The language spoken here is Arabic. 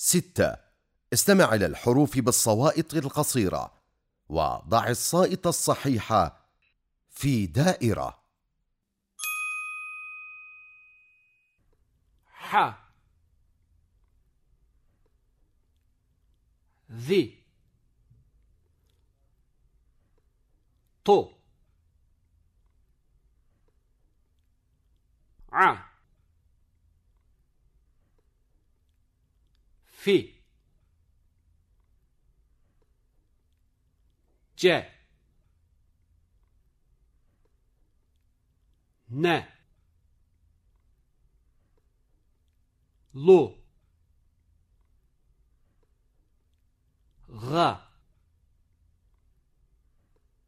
ستة. استمع إلى الحروف بالصوائط القصيرة وضع الصائط الصحيح في دائرة. ح. ذي طو ع. fi C. Ne lu ga